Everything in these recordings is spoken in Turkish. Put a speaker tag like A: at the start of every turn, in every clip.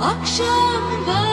A: akşam var.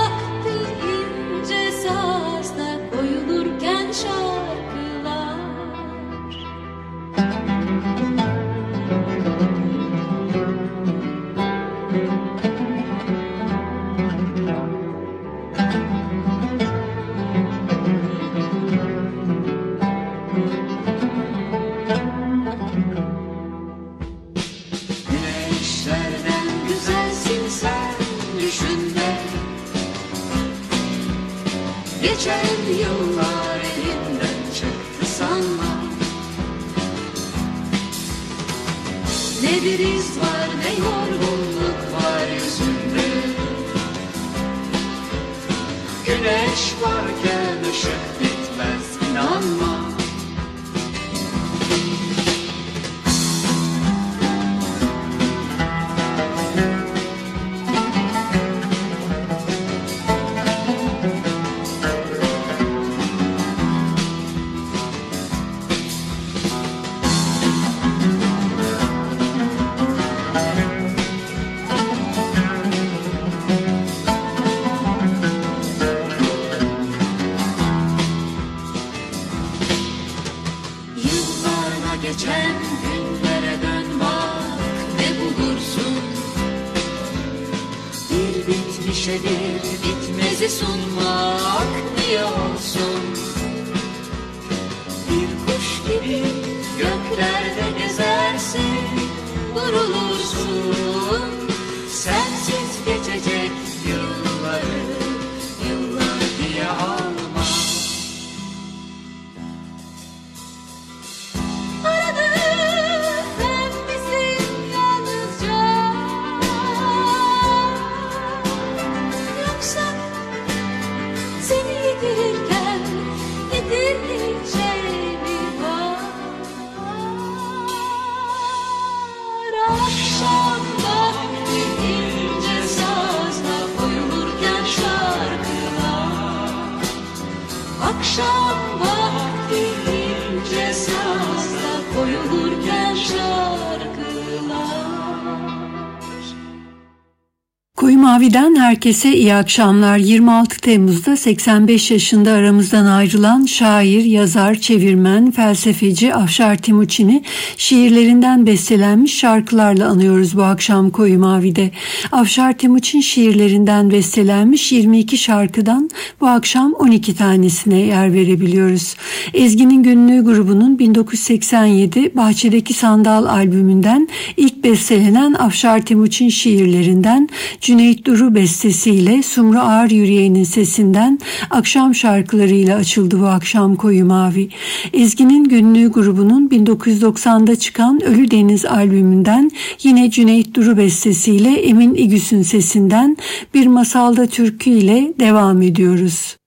B: Mavi'den herkese iyi akşamlar. 26 Temmuz'da 85 yaşında aramızdan ayrılan şair, yazar, çevirmen, felsefeci Afşar Timuçin'i şiirlerinden bestelenmiş şarkılarla anıyoruz bu akşam Koyu Mavi'de. Afşar Timuçin şiirlerinden bestelenmiş 22 şarkıdan bu akşam 12 tanesine yer verebiliyoruz. Ezgi'nin Günlüğü grubunun 1987 Bahçedeki Sandal albümünden ilk bestelenen Afşar Timuçin şiirlerinden Cüneyt Duru bestesiyle Sumru Ağır Yüreği'nin sesinden akşam şarkılarıyla açıldı bu akşam Koyu Mavi. Ezgi'nin Günlüğü grubunun 1990'da çıkan Ölü Deniz albümünden yine Cüneyt Duru bestesiyle Emin İgüs'ün sesinden bir masalda türkü ile devam ediyoruz.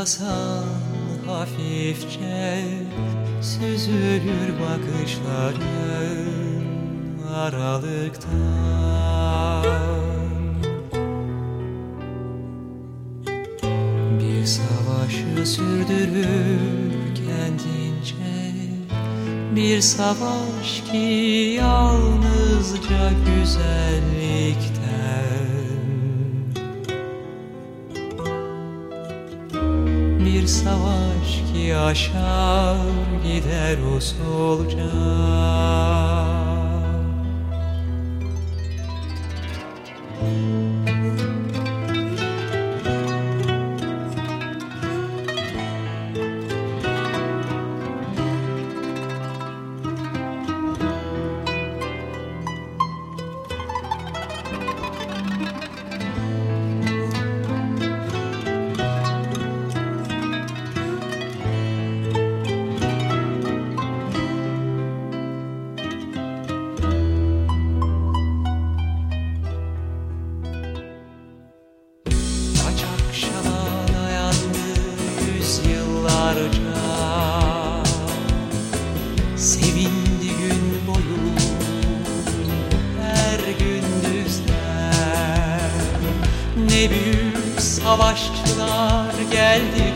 C: Basan hafifçe Süzülür bakışların aralıktan Bir savaşı sürdürür kendince Bir savaş ki yalnızca güzellikten aşar gider usulca savaşçılar geldi.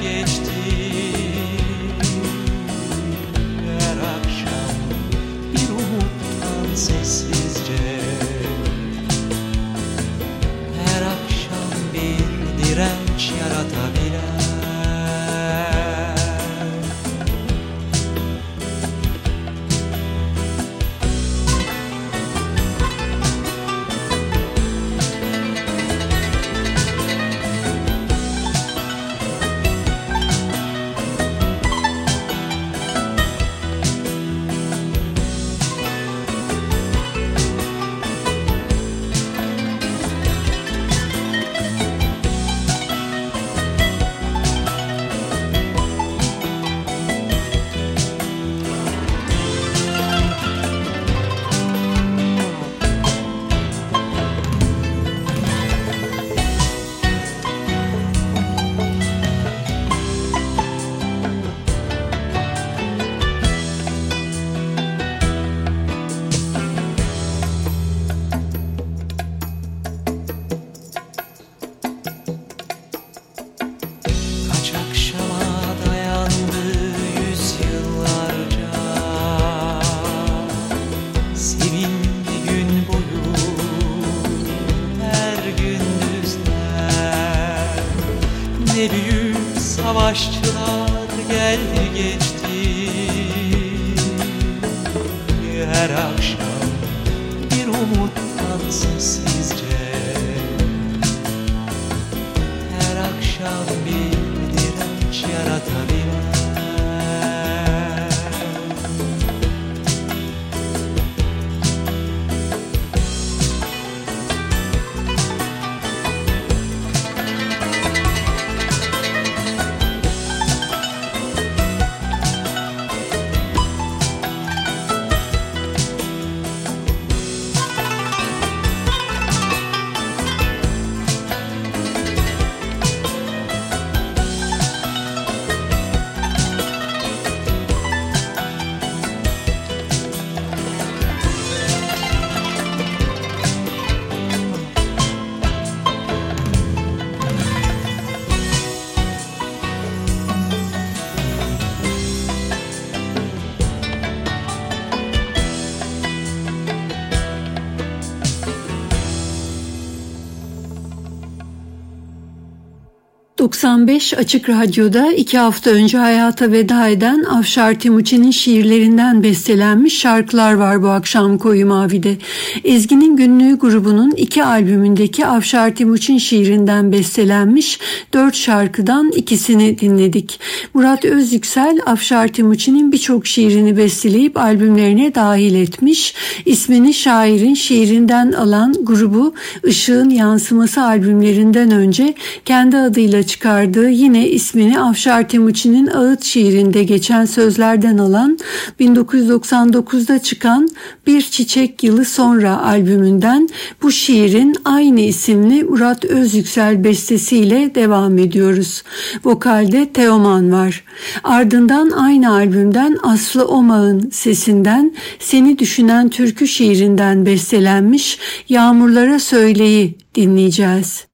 B: Jesus is 95 Açık Radyo'da iki hafta önce hayata veda eden Afşar Timuçin'in şiirlerinden bestelenmiş şarkılar var bu akşam Koyu Mavi'de. Ezgi'nin Günlüğü grubunun iki albümündeki Afşar Timuçin şiirinden bestelenmiş dört şarkıdan ikisini dinledik. Murat Özyüksel Afşar Timuçin'in birçok şiirini besteleyip albümlerine dahil etmiş. İsmini şairin şiirinden alan grubu Işığın Yansıması albümlerinden önce kendi adıyla çıkardığı yine ismini Afşar Timuçin'in Ağıt şiirinde geçen sözlerden alan 1999'da çıkan Bir Çiçek Yılı Sonra albümünden bu şiirin aynı isimli Murat Özyüksel bestesiyle devam ediyoruz. Vokalde Teoman var. Ardından aynı albümden Aslı Omağ'ın sesinden Seni Düşünen Türkü şiirinden bestelenmiş Yağmurlara Söyleyi dinleyeceğiz.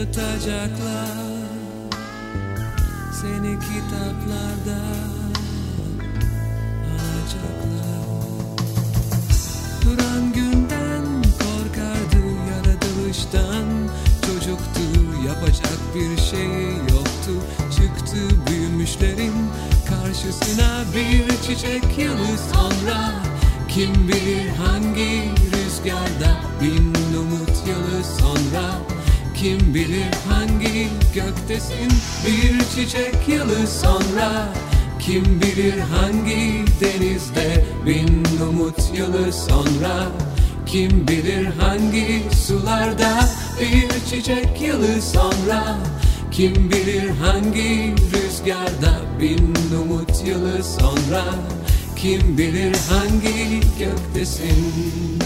D: Unutacaklar Seni kitaplarda anacaklar Duran günden korkardı yaratılıştan Çocuktu yapacak bir şey yoktu. Çıktı büyümüşlerin karşısına bir çiçek yılı sonra Kim bilir hangi rüzgarda bin kim bilir hangi göktesin? Bir çiçek yılı sonra. Kim bilir hangi denizde? Bin umut yılı sonra. Kim bilir hangi sularda? Bir çiçek yılı sonra. Kim bilir hangi rüzgarda? Bin umut yılı sonra. Kim bilir hangi göktesin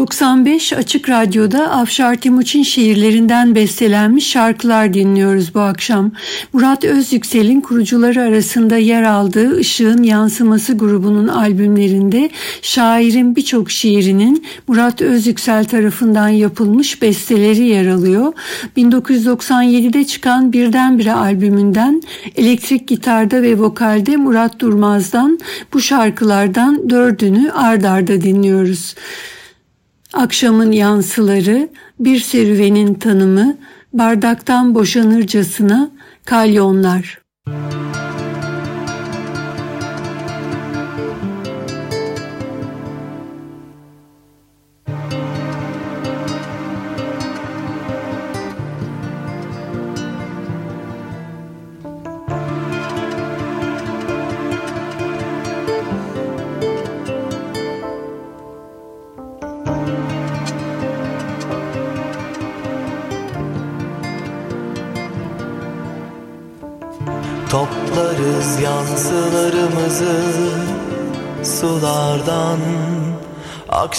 B: 95 Açık Radyo'da Afşar Timuçin şiirlerinden bestelenmiş şarkılar dinliyoruz bu akşam. Murat Özyüksel'in kurucuları arasında yer aldığı Işığın Yansıması grubunun albümlerinde şairin birçok şiirinin Murat Özyüksel tarafından yapılmış besteleri yer alıyor. 1997'de çıkan Birdenbire albümünden elektrik gitarda ve vokalde Murat Durmaz'dan bu şarkılardan dördünü ardarda dinliyoruz. Akşamın yansıları, bir serüvenin tanımı, bardaktan boşanırcasına kalyonlar.
E: Toplarız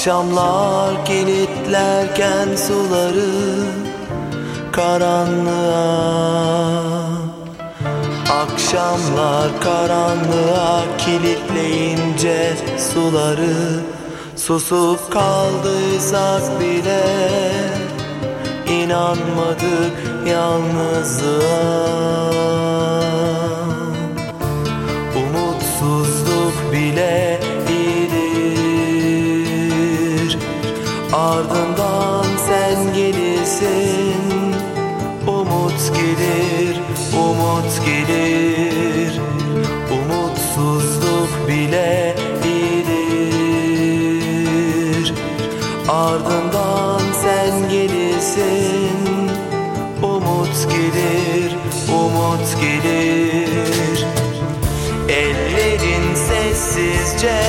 E: Akşamlar kilitlerken suları karanlığa. Akşamlar karanlığa kilitleyince suları Susup kaldıysak bile inanmadık yalnızlığa gelir, umut gelir. Umutsuzluk bile iyidir. Ardından sen gelirsin. Umut gelir, umut gelir. Ellerin sessizce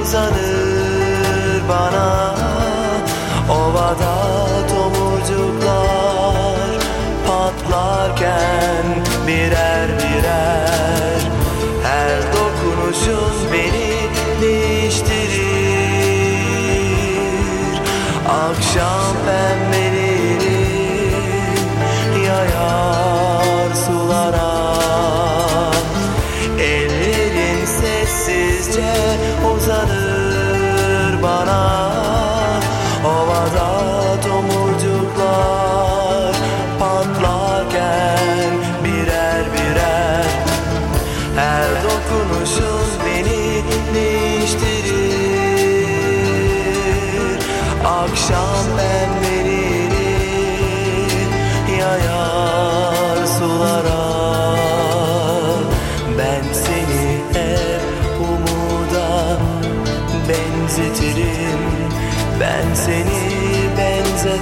E: uzanır patlarken birer birer Her dokunuşun beni değiştirir. Akşam pembeleri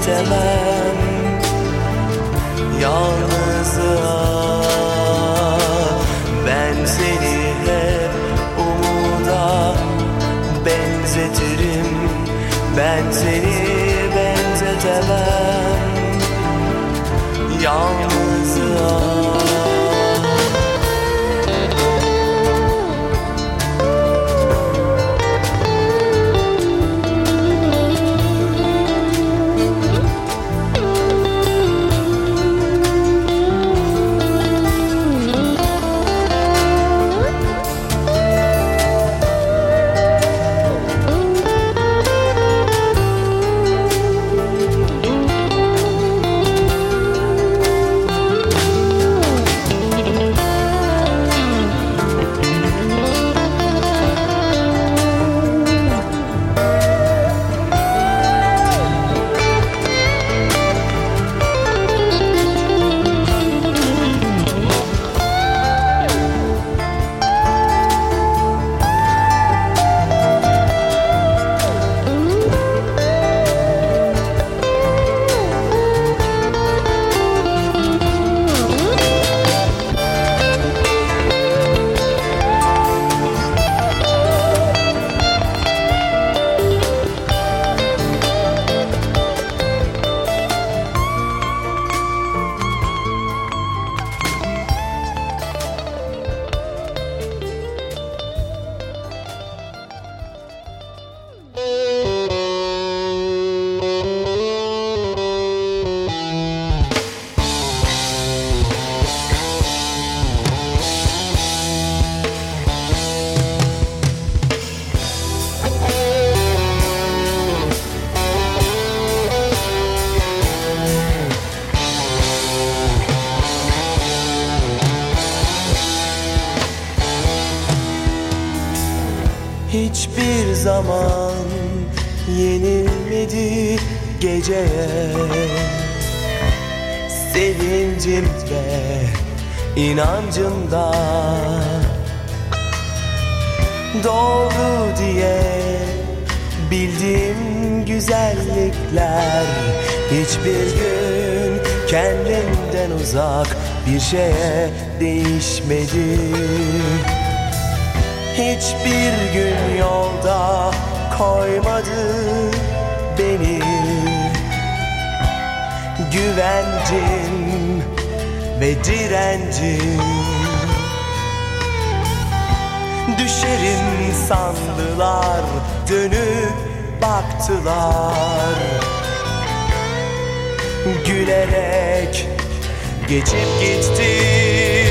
E: benzetemem Yalnızlığa Hiçbir zaman yenilmedi geceye. Sevincimde, inancımda Doğru diye bildiğim güzellikler Hiçbir gün kendimden uzak bir şeye değişmedi Hiçbir gün yolda koymadı beni. Güvencim ve direncim. Düşerim sandılar dönüp baktılar. Gülerek geçip gittim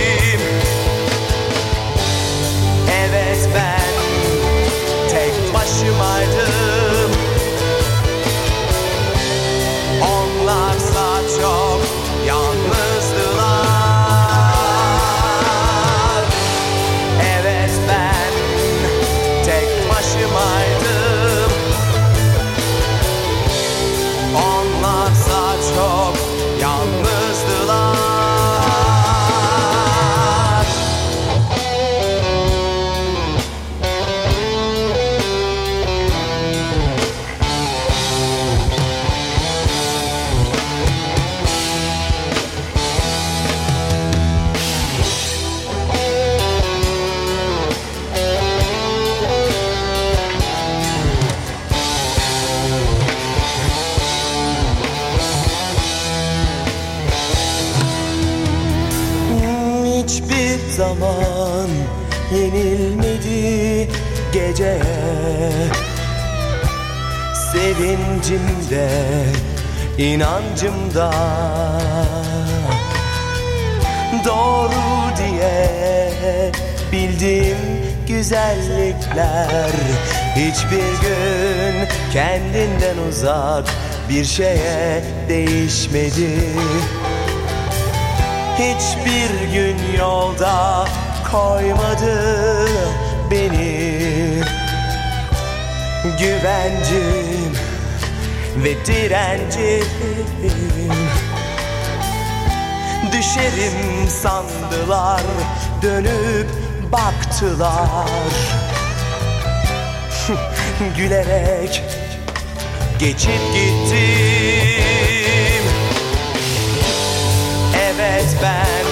E: zaman yenilmedi geceye Sevincimde, inancımda Doğru diye bildiğim güzellikler. Hiçbir gün kendinden uzak bir şeye değişmedi Hiçbir gün yolda koymadı beni. Güvencim ve direncim. Düşerim sandılar dönüp baktılar. Gülerek geçip gittim evet ben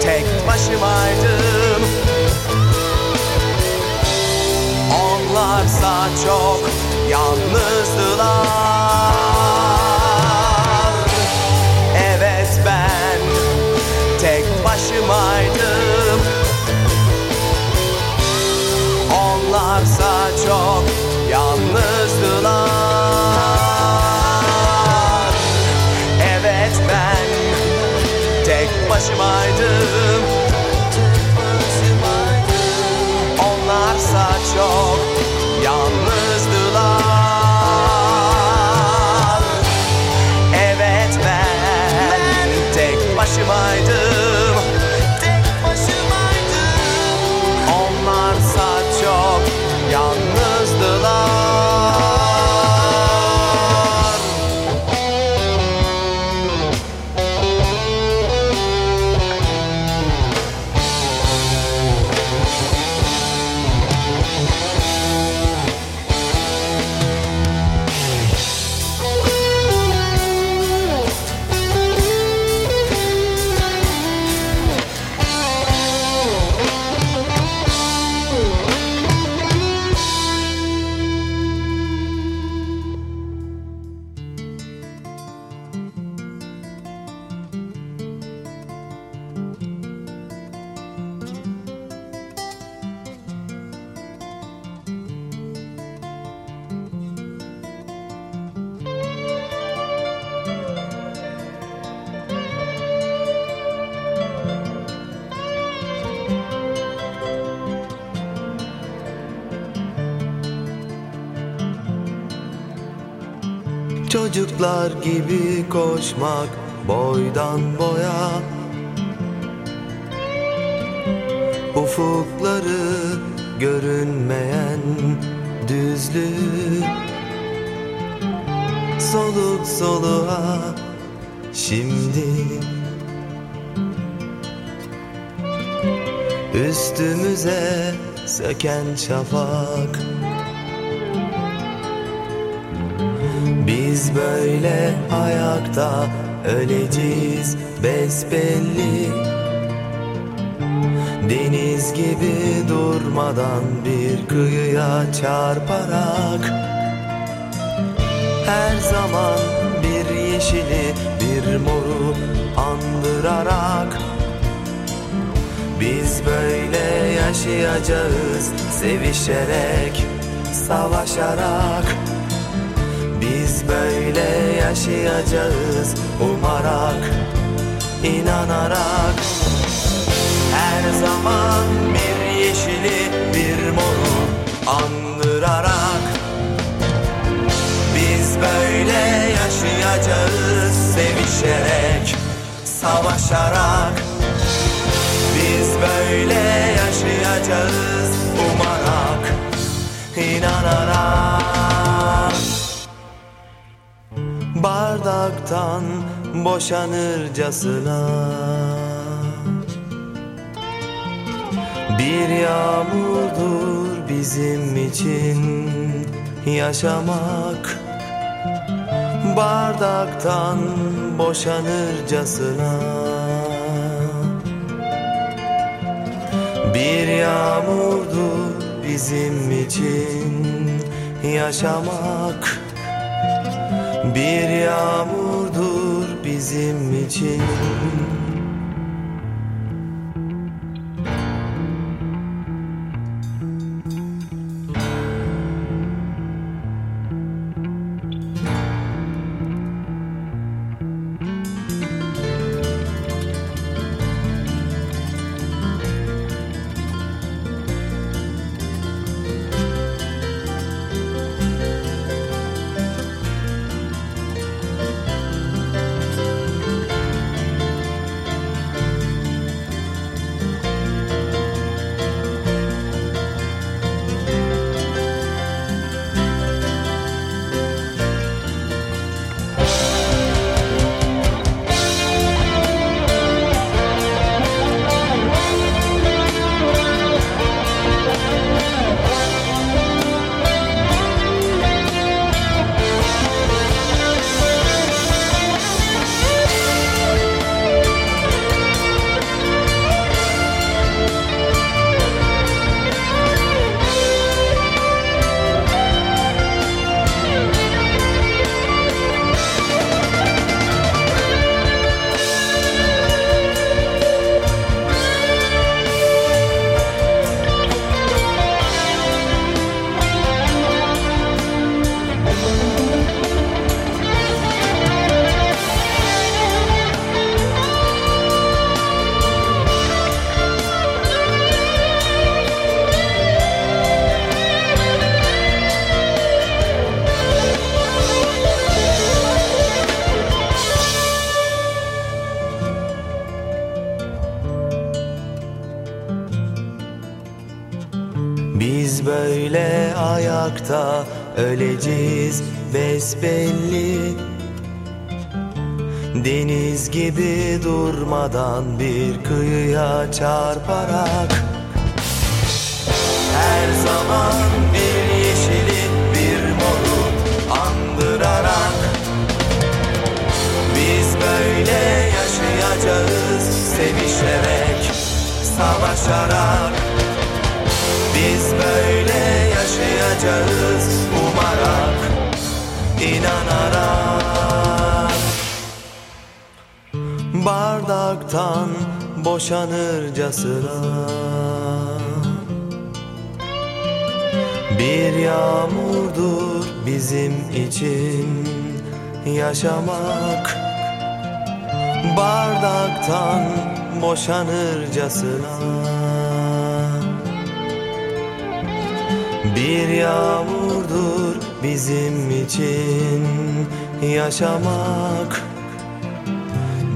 E: tek başımaydım. Onlarsa çok yalnızdılar. Koşmak boydan boya. Ufukları görünmeyen düzlük Soluk soluğa şimdi. Üstümüze söken şafak böyle ayakta öleceğiz besbelli. Deniz gibi durmadan bir kıyıya çarparak Her zaman bir yeşili bir moru andırarak Biz böyle yaşayacağız sevişerek, savaşarak böyle yaşayacağız. Umarak, inanarak. Her zaman bir yeşili bir moru andırarak. Biz böyle yaşayacağız sevişerek, savaşarak. Biz böyle yaşayacağız umarak, inanarak bardaktan boşanırcasına. Bir yağmurdur bizim için yaşamak. Bardaktan boşanırcasına. Bir yağmurdur bizim için yaşamak bir yağmurdur bizim için çarparak Her zaman bir yeşili bir moru andırarak. Biz böyle yaşayacağız sevişerek, savaşarak. Biz böyle yaşayacağız umarak, inanarak. Bardaktan boşanırcasına. Bir yağmurdur bizim için yaşamak. Bardaktan boşanırcasına. Bir yağmurdur bizim için yaşamak.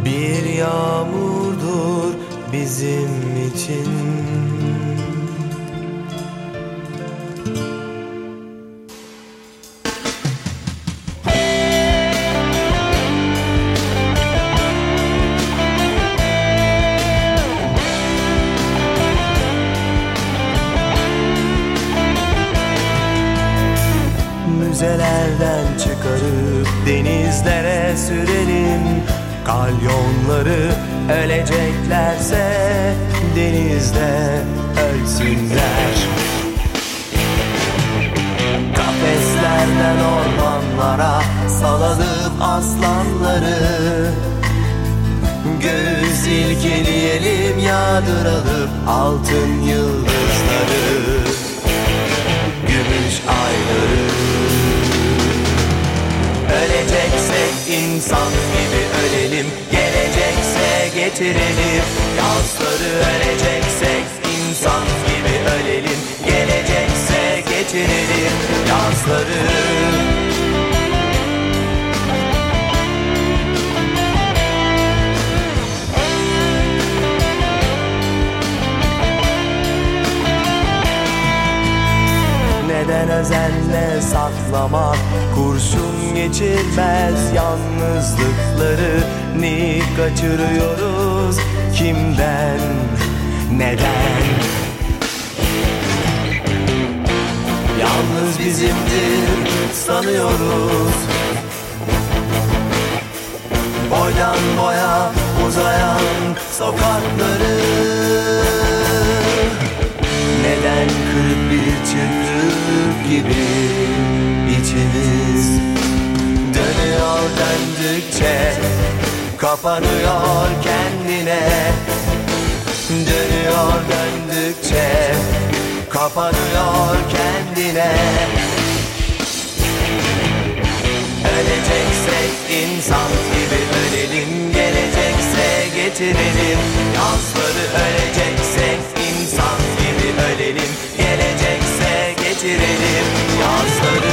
E: Bir yağmurdur bizim için. Müzelerden çıkarıp denizlere sürelim. Kalyonları öleceklerse denizde ölsünler. Kafeslerden ormanlara salalım aslanları. Göğü silkeleyelim yağdıralım altın yıldızları Getirelim. Yazları öleceksek insan gibi ölelim. Gelecekse getirelim Yazları. Neden özenle saklamak? Kurşun geçirmez yalnızlıkları. Ni kaçırıyoruz kapanıyor kendine. Dönüyor döndükçe kapanıyor kendine. Öleceksek insan gibi ölelim Gelecekse getirelim Yazları öleceksek insan gibi ölelim Gelecekse getirelim Yazları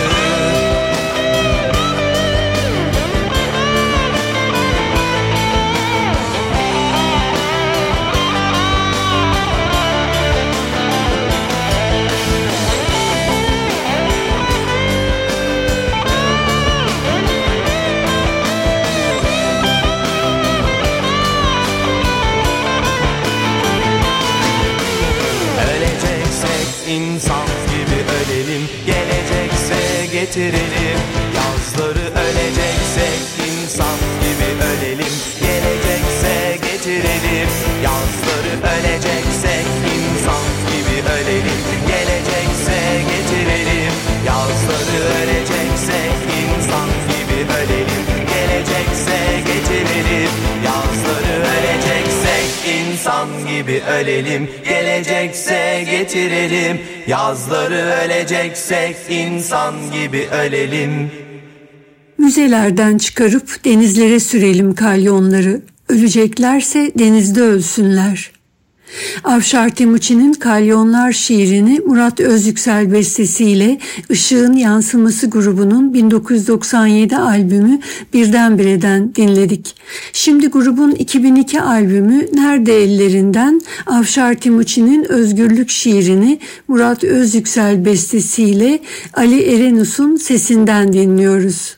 E: ölelim Gelecekse getirelim Yazları öleceksek insan gibi ölelim
B: Müzelerden çıkarıp denizlere sürelim kalyonları. Öleceklerse denizde ölsünler.
D: Avşar Timuçin'in Kalyonlar şiirini Murat Özyüksel bestesiyle Işığın Yansıması grubunun 1997 albümü Birdenbire'den dinledik. Şimdi grubun 2002 albümü Nerede Ellerinden Avşar Timuçin'in Özgürlük şiirini Murat Özyüksel bestesiyle Ali Erenus'un sesinden dinliyoruz.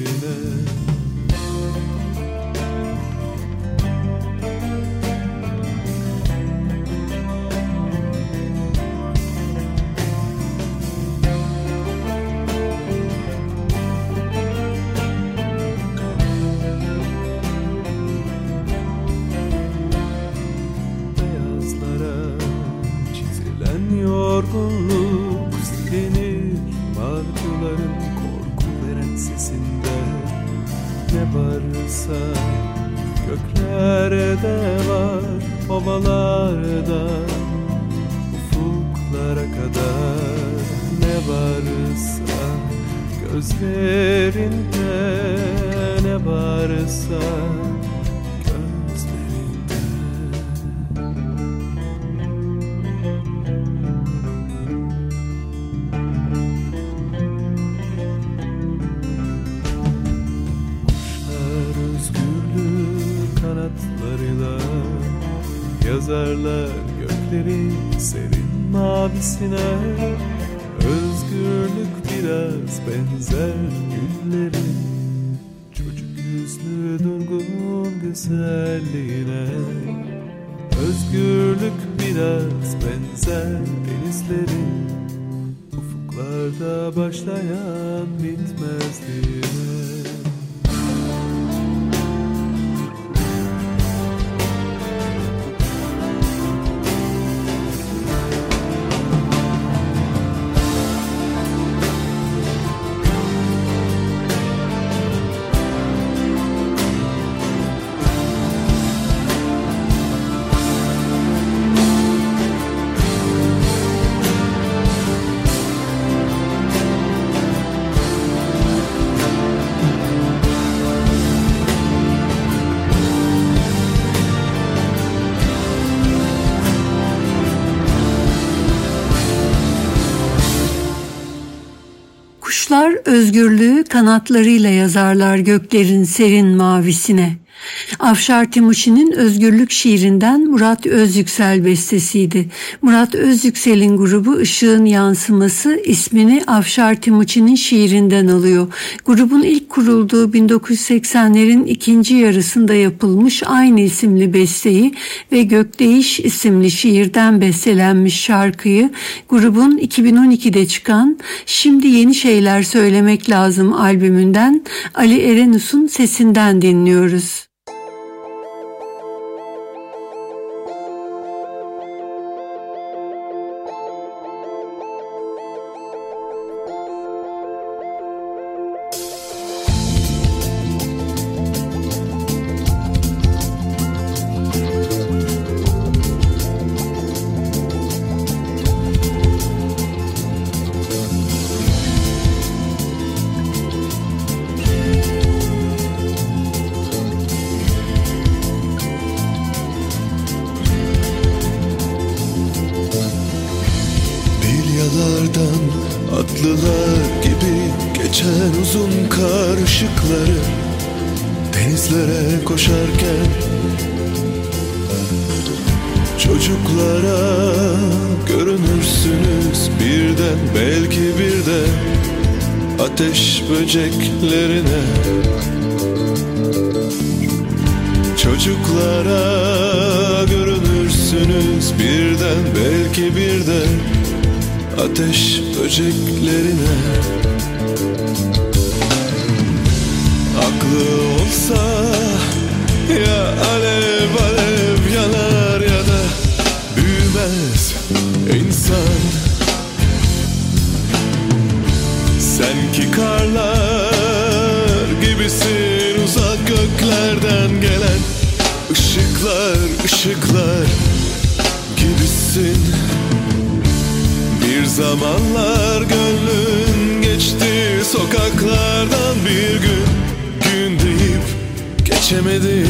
B: Özgürlük biraz benzer denizlerin Ufuklarda başlayan bitmezliğine
D: Kuşlar özgürlüğü kanatlarıyla yazarlar göklerin serin mavisine. Afşar Timuçin'in Özgürlük şiirinden Murat Özyüksel bestesiydi. Murat Özyüksel'in grubu Işığın Yansıması ismini Afşar Timuçin'in şiirinden alıyor. Grubun ilk kurulduğu 1980'lerin ikinci yarısında yapılmış aynı isimli besteyi ve Gökdeyiş isimli şiirden bestelenmiş şarkıyı grubun 2012'de çıkan Şimdi Yeni Şeyler Söylemek Lazım albümünden Ali Erenus'un sesinden dinliyoruz. ateş böceklerine. Çocuklara görünürsünüz birden belki birden Ateş böceklerine. Aklı zamanlar gönlün geçti sokaklardan bir gün Gün deyip geçemedin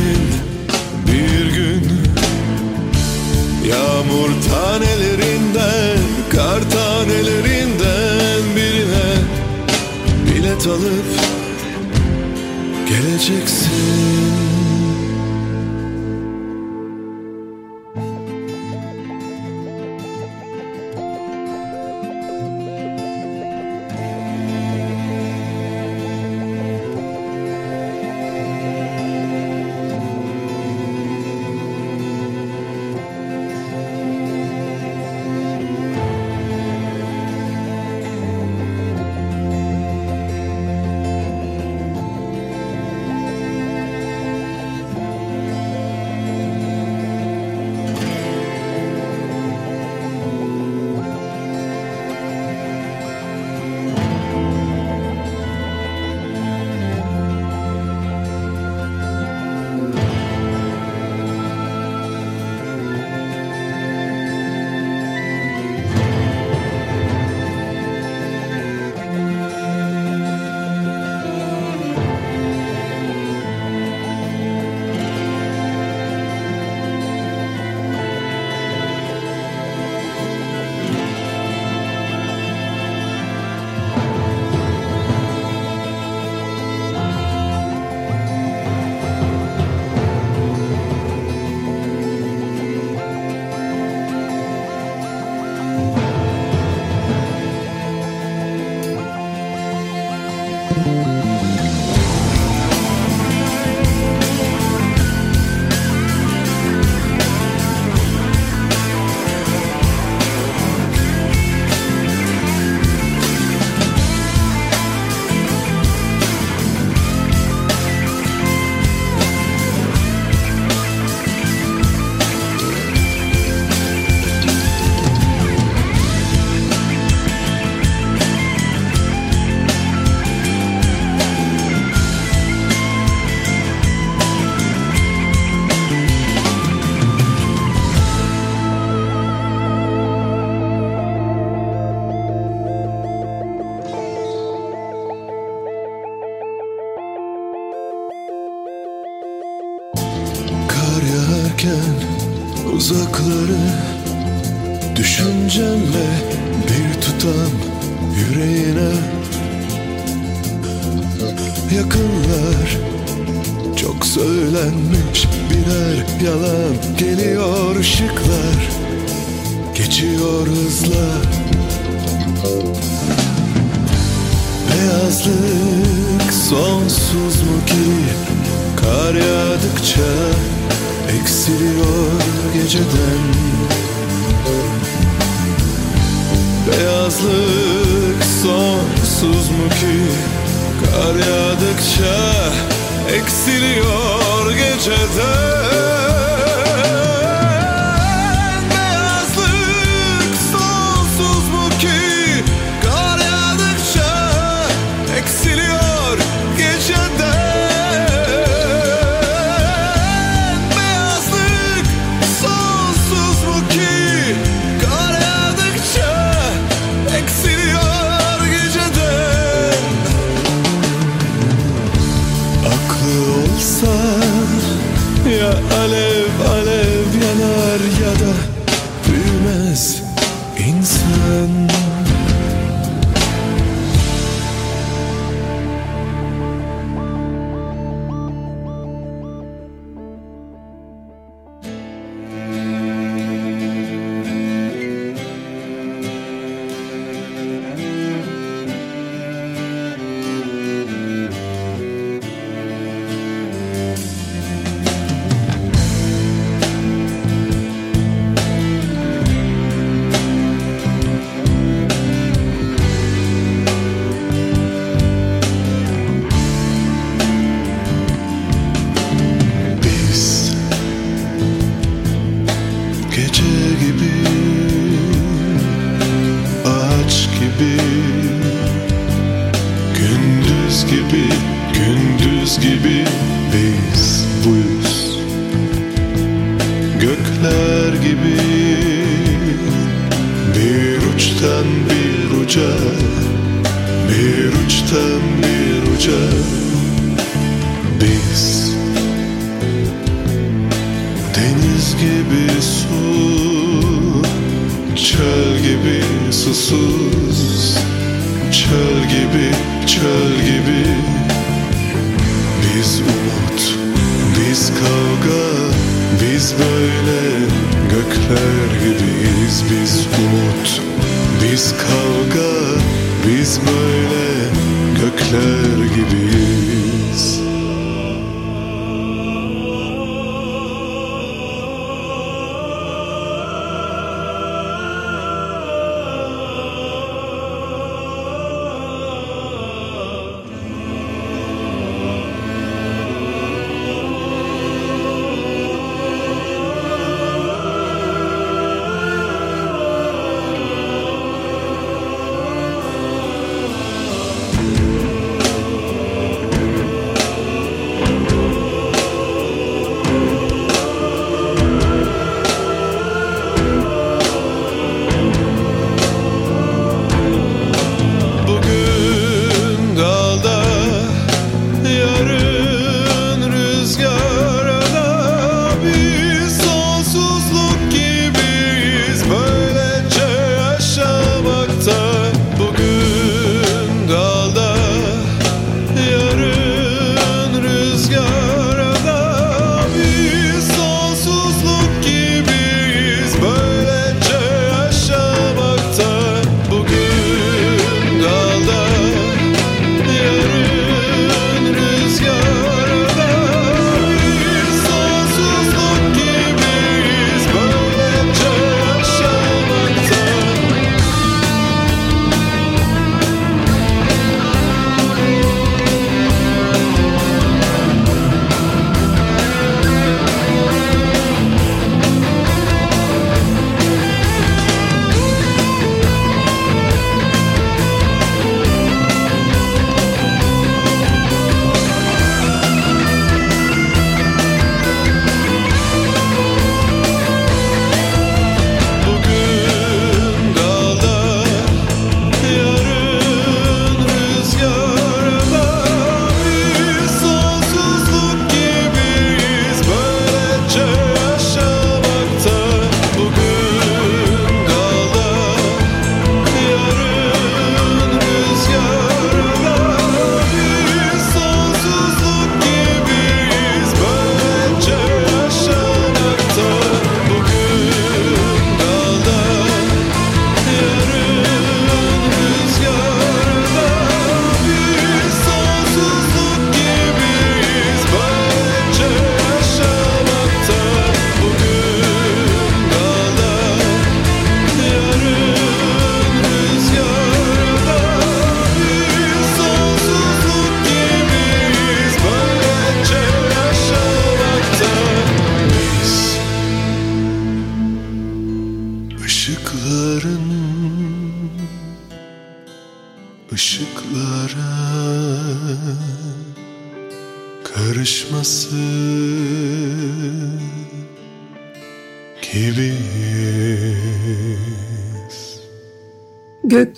D: bir gün. Yağmur tanelerinden, kar tanelerinden birine Bilet alıp geleceksin.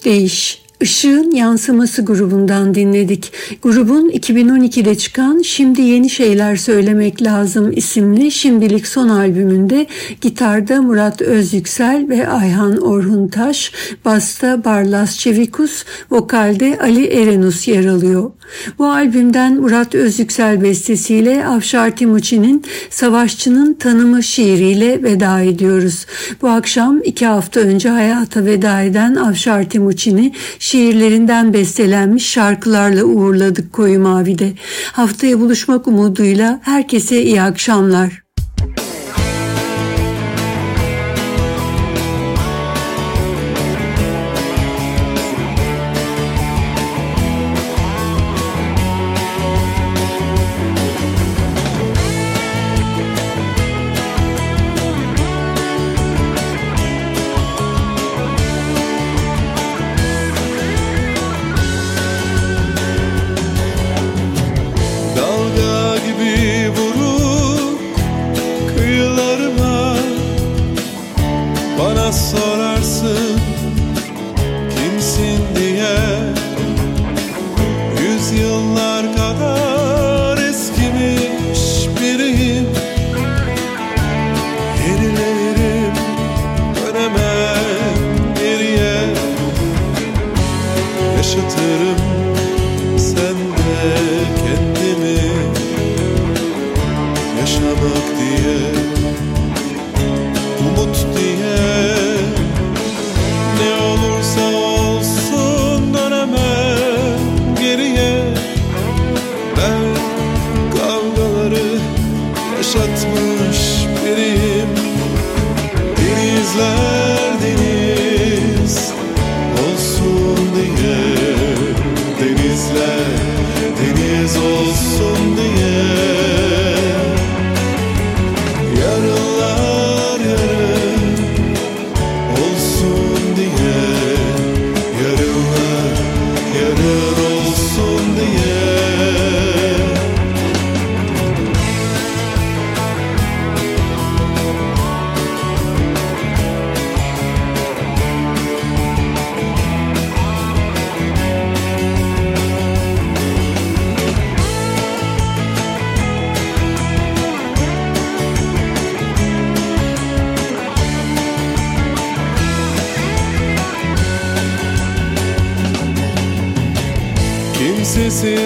B: Gökdeyiş Işığın Yansıması grubundan dinledik. Grubun 2012'de çıkan Şimdi Yeni Şeyler Söylemek Lazım isimli şimdilik son albümünde gitarda Murat Özyüksel ve Ayhan Orhun Taş, basta Barlas Çevikus, vokalde Ali Erenus yer alıyor. Bu albümden Murat Özyüksel bestesiyle Afşar Timuçin'in Savaşçının Tanımı şiiriyle veda ediyoruz. Bu akşam iki hafta önce hayata veda eden Afşar Timuçin'i şiirlerinden bestelenmiş şarkılarla uğurladık Koyu Mavi'de. Haftaya buluşmak umuduyla herkese iyi akşamlar.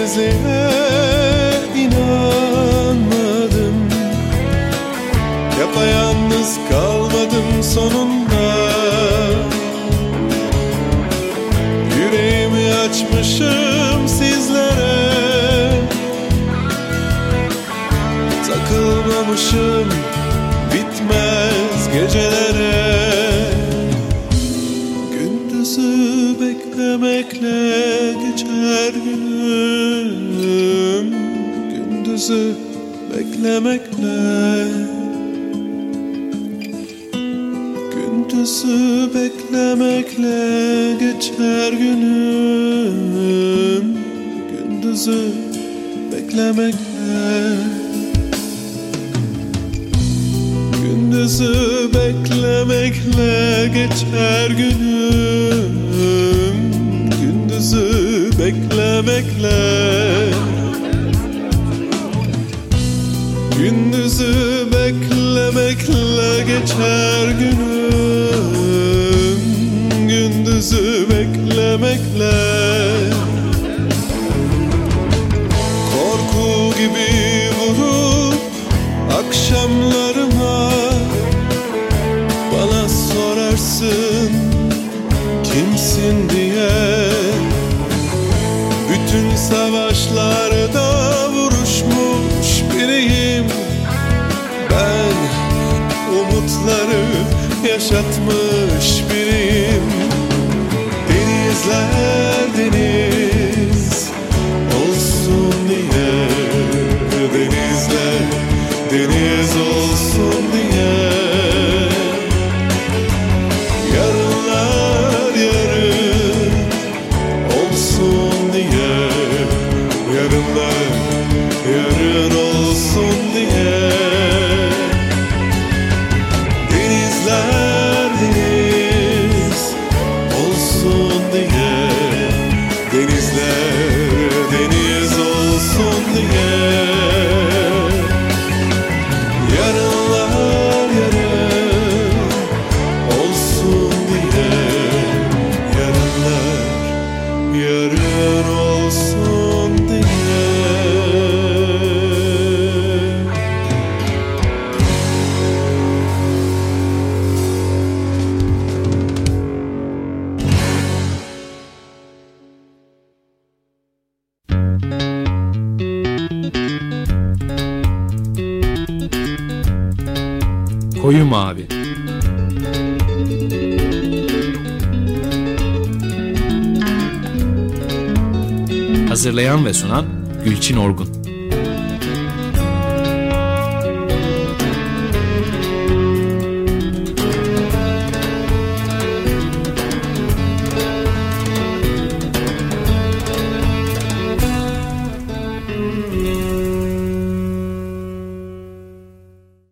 D: is living. Yaşatmış biriyim. Denizler